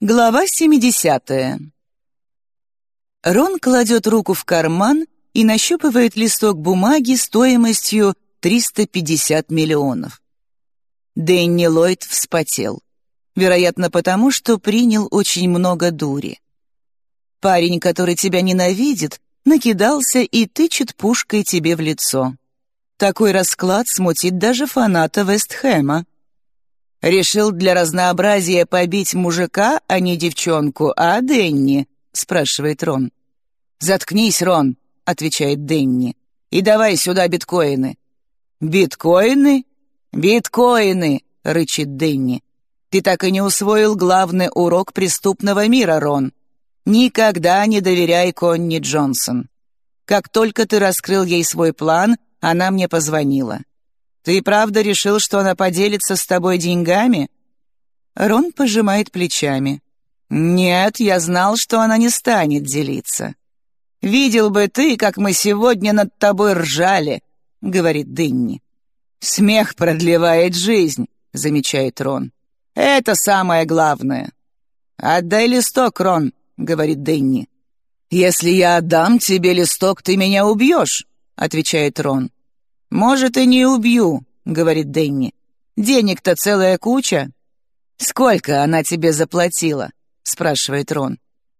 Глава 70. Рон кладет руку в карман и нащупывает листок бумаги стоимостью 350 миллионов. Дэнни Ллойд вспотел. Вероятно, потому что принял очень много дури. Парень, который тебя ненавидит, накидался и тычет пушкой тебе в лицо. Такой расклад смутит даже фаната Вестхэма. «Решил для разнообразия побить мужика, а не девчонку, а Денни?» — спрашивает Рон. «Заткнись, Рон», — отвечает Денни. «И давай сюда биткоины». «Биткоины? Биткоины!» — рычит Денни. «Ты так и не усвоил главный урок преступного мира, Рон. Никогда не доверяй Конни Джонсон. Как только ты раскрыл ей свой план, она мне позвонила. Ты правда решил, что она поделится с тобой деньгами?» Рон пожимает плечами. «Нет, я знал, что она не станет делиться». «Видел бы ты, как мы сегодня над тобой ржали», — говорит Дынни. «Смех продлевает жизнь», — замечает Рон. «Это самое главное». «Отдай листок, Рон», — говорит Дынни. «Если я отдам тебе листок, ты меня убьешь», — отвечает Рон. «Может, и не убью», — говорит Дэнни. «Денег-то целая куча». «Сколько она тебе заплатила?» — спрашивает Рон.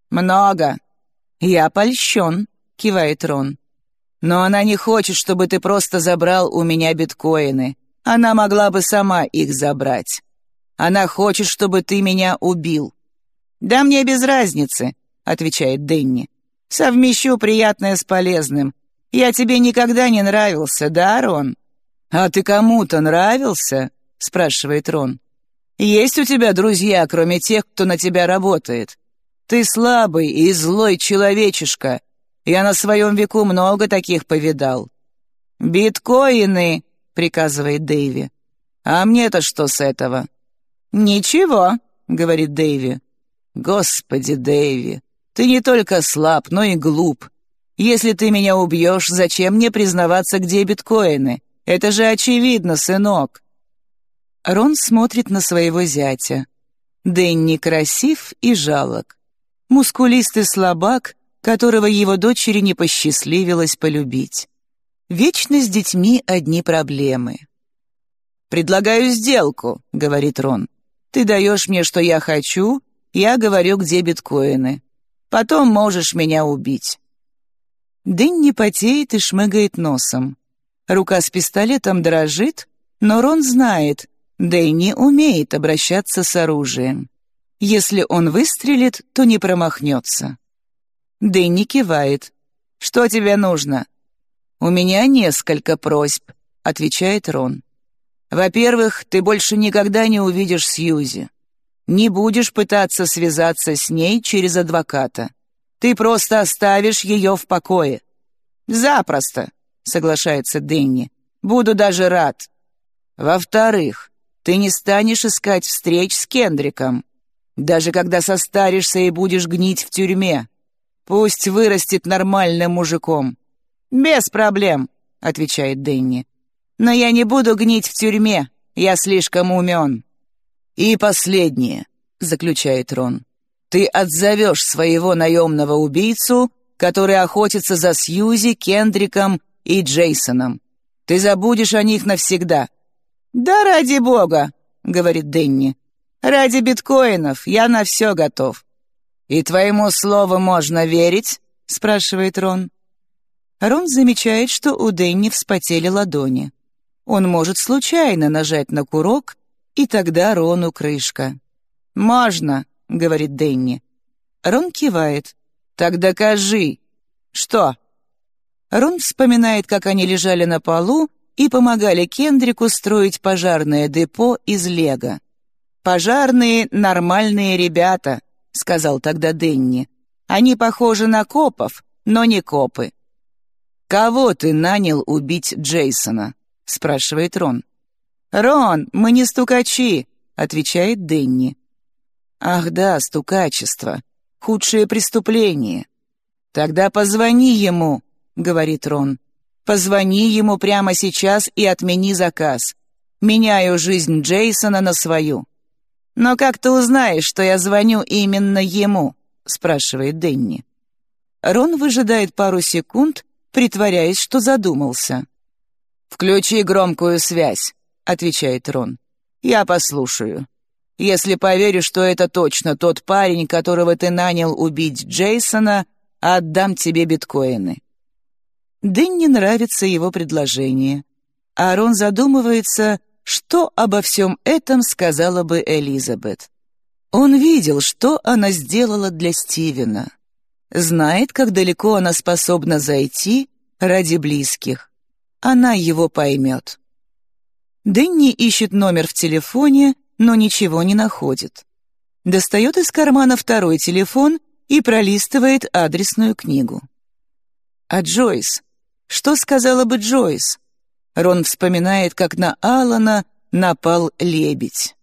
«Много». «Я польщен», — кивает Рон. «Но она не хочет, чтобы ты просто забрал у меня биткоины. Она могла бы сама их забрать. Она хочет, чтобы ты меня убил». «Да мне без разницы», — отвечает Дэнни. «Совмещу приятное с полезным. Я тебе никогда не нравился, да, Рон?» «А ты кому-то нравился?» — спрашивает Рон. «Есть у тебя друзья, кроме тех, кто на тебя работает? Ты слабый и злой человечишка. Я на своем веку много таких повидал». «Биткоины!» — приказывает Дэйви. «А мне-то что с этого?» «Ничего», — говорит Дэйви. «Господи, Дэйви, ты не только слаб, но и глуп. Если ты меня убьешь, зачем мне признаваться, где биткоины? Это же очевидно, сынок». Рон смотрит на своего зятя. Дэнни красив и жалок. Мускулистый слабак, которого его дочери не посчастливилось полюбить. Вечно с детьми одни проблемы. «Предлагаю сделку», — говорит Рон. «Ты даешь мне, что я хочу, я говорю, где биткоины. Потом можешь меня убить. Дэнни потеет и шмыгает носом. Рука с пистолетом дрожит, но Рон знает, Дэнни умеет обращаться с оружием. Если он выстрелит, то не промахнется. Дэнни кивает. «Что тебе нужно?» «У меня несколько просьб», — отвечает Рон. «Во-первых, ты больше никогда не увидишь Сьюзи. Не будешь пытаться связаться с ней через адвоката. Ты просто оставишь ее в покое». «Запросто», — соглашается Дэнни. «Буду даже рад». «Во-вторых, ты не станешь искать встреч с Кендриком, даже когда состаришься и будешь гнить в тюрьме. Пусть вырастет нормальным мужиком». «Без проблем», — отвечает Дэнни. «Но я не буду гнить в тюрьме, я слишком умен». «И последнее», — заключает Рон. Ты отзовешь своего наемного убийцу, который охотится за Сьюзи, Кендриком и Джейсоном. Ты забудешь о них навсегда». «Да ради бога», — говорит Дэнни. «Ради биткоинов я на все готов». «И твоему слову можно верить?» — спрашивает Рон. Рон замечает, что у Дэнни вспотели ладони. Он может случайно нажать на курок, и тогда Рону крышка. «Можно», — говорит Дэнни. Рон кивает. «Так докажи». «Что?» Рон вспоминает, как они лежали на полу и помогали Кендрику строить пожарное депо из лего. «Пожарные — нормальные ребята», — сказал тогда Дэнни. «Они похожи на копов, но не копы». «Кого ты нанял убить Джейсона?» — спрашивает Рон. «Рон, мы не стукачи», — отвечает Дэнни. Ах да, стукачество. Худшее преступление. Тогда позвони ему, говорит Рон. Позвони ему прямо сейчас и отмени заказ. Меняю жизнь Джейсона на свою. «Но как ты узнаешь, что я звоню именно ему?» — спрашивает Дэнни. Рон выжидает пару секунд, притворяясь, что задумался. «Включи громкую связь», — отвечает Рон. «Я послушаю. Если поверю, что это точно тот парень, которого ты нанял убить Джейсона, отдам тебе биткоины». Дэнни нравится его предложение. А Рон задумывается, что обо всем этом сказала бы Элизабет. Он видел, что она сделала для Стивена. Знает, как далеко она способна зайти ради близких. Она его поймет. Дэнни ищет номер в телефоне, но ничего не находит. Достает из кармана второй телефон и пролистывает адресную книгу. А Джойс? Что сказала бы Джойс? Рон вспоминает, как на Алана напал лебедь.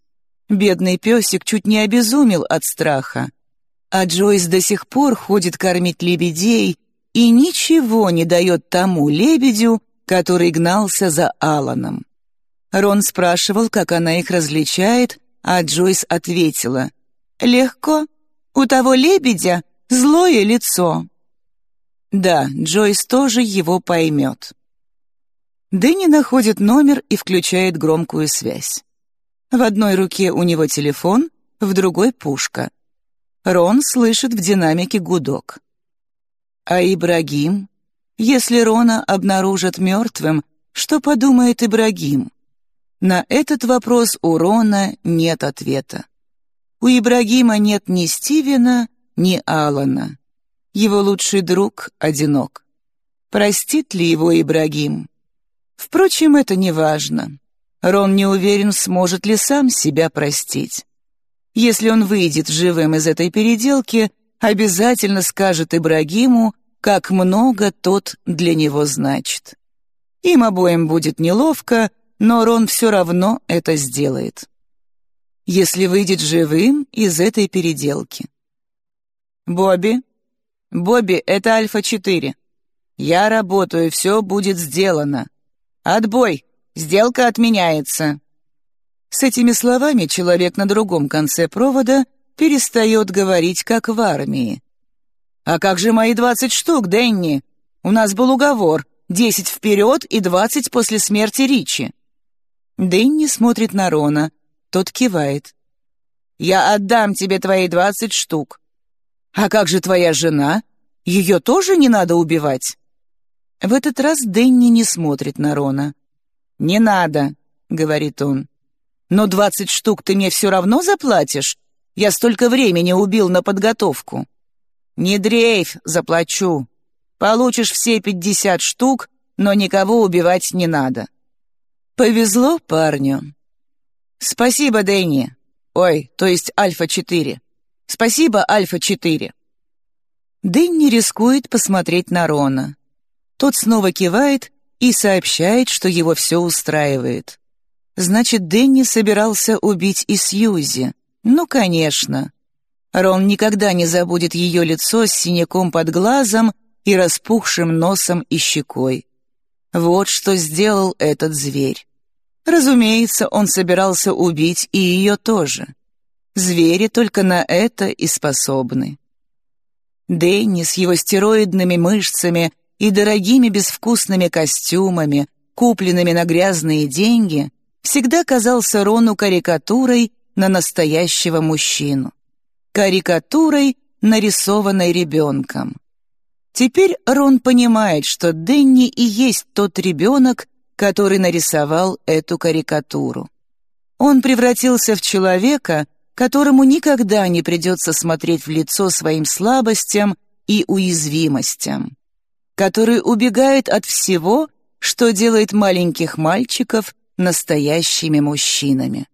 Бедный песик чуть не обезумел от страха. А Джойс до сих пор ходит кормить лебедей и ничего не дает тому лебедю, который гнался за Аланом. Рон спрашивал, как она их различает, а Джойс ответила, «Легко. У того лебедя злое лицо». Да, Джойс тоже его поймет. Дэнни находит номер и включает громкую связь. В одной руке у него телефон, в другой — пушка. Рон слышит в динамике гудок. А Ибрагим? Если Рона обнаружат мертвым, что подумает Ибрагим? На этот вопрос у Рона нет ответа. У Ибрагима нет ни Стивена, ни Алана. Его лучший друг одинок. Простит ли его Ибрагим? Впрочем, это не важно. Рон не уверен, сможет ли сам себя простить. Если он выйдет живым из этой переделки, обязательно скажет Ибрагиму, как много тот для него значит. Им обоим будет неловко, но Рон все равно это сделает. Если выйдет живым из этой переделки. «Бобби? Бобби, это Альфа-4. Я работаю, все будет сделано. «Отбой! Сделка отменяется!» С этими словами человек на другом конце провода перестает говорить, как в армии. «А как же мои двадцать штук, Дэнни? У нас был уговор, десять вперед и двадцать после смерти Ричи». Дэнни смотрит на Рона, тот кивает. «Я отдам тебе твои двадцать штук». «А как же твоя жена? Ее тоже не надо убивать?» В этот раз Дэнни не смотрит на Рона. «Не надо», — говорит он. «Но двадцать штук ты мне все равно заплатишь? Я столько времени убил на подготовку». «Не дрейф, заплачу. Получишь все пятьдесят штук, но никого убивать не надо». «Повезло парню». «Спасибо, Дэнни. Ой, то есть Альфа-4. Спасибо, Альфа-4». Дэнни рискует посмотреть на Рона. Тот снова кивает и сообщает, что его все устраивает. Значит, Дэнни собирался убить и Сьюзи. Ну, конечно. Рон никогда не забудет ее лицо с синяком под глазом и распухшим носом и щекой. Вот что сделал этот зверь. Разумеется, он собирался убить и ее тоже. Звери только на это и способны. Дэнни с его стероидными мышцами и дорогими безвкусными костюмами, купленными на грязные деньги, всегда казался Рону карикатурой на настоящего мужчину. Карикатурой, нарисованной ребенком. Теперь Рон понимает, что Дэнни и есть тот ребенок, который нарисовал эту карикатуру. Он превратился в человека, которому никогда не придется смотреть в лицо своим слабостям и уязвимостям который убегает от всего, что делает маленьких мальчиков настоящими мужчинами.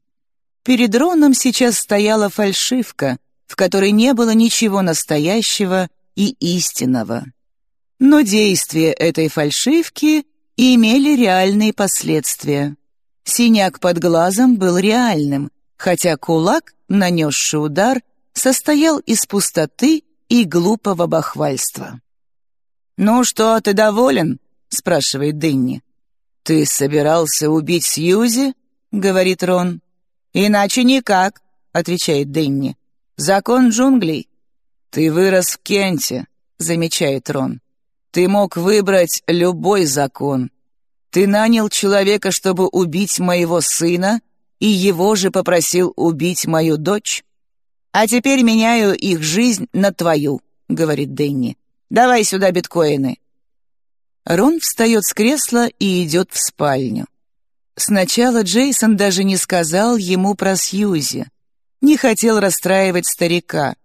Перед Роном сейчас стояла фальшивка, в которой не было ничего настоящего и истинного. Но действия этой фальшивки имели реальные последствия. Синяк под глазом был реальным, хотя кулак, нанесший удар, состоял из пустоты и глупого бахвальства. «Ну что, ты доволен?» — спрашивает Дэнни. «Ты собирался убить Сьюзи?» — говорит Рон. «Иначе никак. отвечает Дэнни. «Закон джунглей». «Ты вырос в Кенте», — замечает Рон. «Ты мог выбрать любой закон. Ты нанял человека, чтобы убить моего сына, и его же попросил убить мою дочь. А теперь меняю их жизнь на твою», — говорит Дэнни. «Давай сюда биткоины». Рон встает с кресла и идет в спальню. Сначала Джейсон даже не сказал ему про Сьюзи. Не хотел расстраивать старика.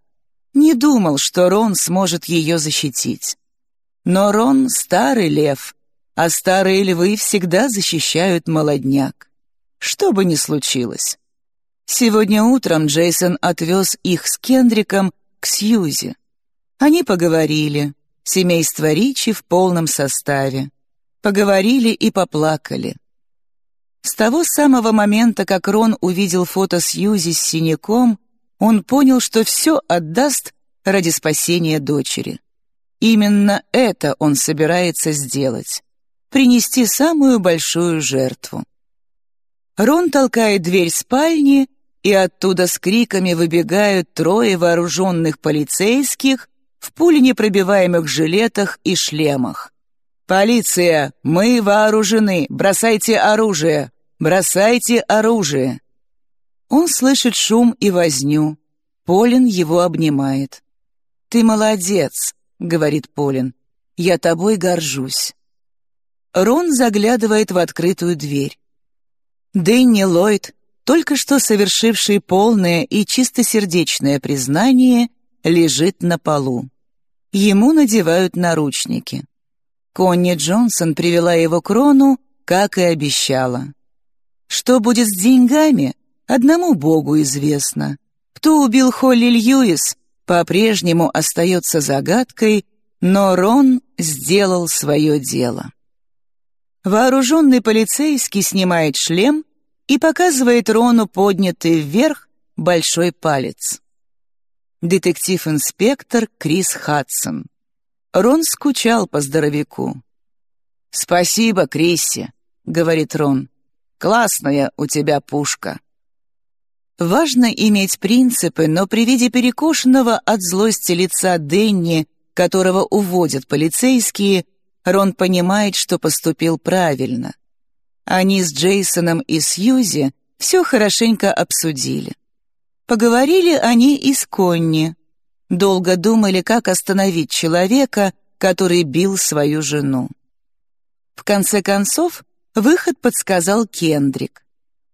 Не думал, что Рон сможет ее защитить. Но Рон — старый лев, а старые львы всегда защищают молодняк. Что бы ни случилось. Сегодня утром Джейсон отвез их с Кендриком к Сьюзи. Они поговорили, семейство Ричи в полном составе. Поговорили и поплакали. С того самого момента, как Рон увидел фото Сьюзи с синяком, он понял, что все отдаст ради спасения дочери. Именно это он собирается сделать принести самую большую жертву. Рон толкает дверь спальни, и оттуда с криками выбегают трое вооруженных полицейских в пуленепробиваемых жилетах и шлемах. «Полиция! Мы вооружены! Бросайте оружие! Бросайте оружие!» Он слышит шум и возню. Полин его обнимает. «Ты молодец», — говорит Полин. «Я тобой горжусь». Рон заглядывает в открытую дверь. Дэнни Ллойд, только что совершивший полное и чистосердечное признание, лежит на полу. Ему надевают наручники. Конни Джонсон привела его к Рону, как и обещала. Что будет с деньгами, одному Богу известно. Кто убил Холли Льюис, по-прежнему остается загадкой, но Рон сделал свое дело. Вооруженный полицейский снимает шлем и показывает Рону поднятый вверх большой палец. Детектив-инспектор Крис Хадсон. Рон скучал по здоровяку. «Спасибо, Крисси», — говорит Рон. «Классная у тебя пушка». Важно иметь принципы, но при виде перекошенного от злости лица Денни, которого уводят полицейские, Рон понимает, что поступил правильно. Они с Джейсоном и Сьюзи все хорошенько обсудили. Поговорили они и с Конни. Долго думали, как остановить человека, который бил свою жену. В конце концов, выход подсказал Кендрик.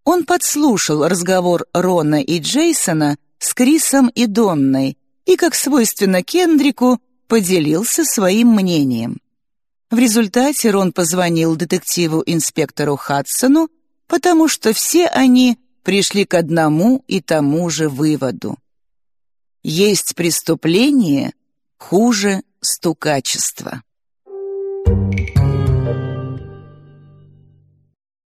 Он подслушал разговор Рона и Джейсона с Крисом и Донной и, как свойственно Кендрику, поделился своим мнением. В результате Рон позвонил детективу-инспектору Хадсону, потому что все они пришли к одному и тому же выводу. Есть преступление хуже стукачества.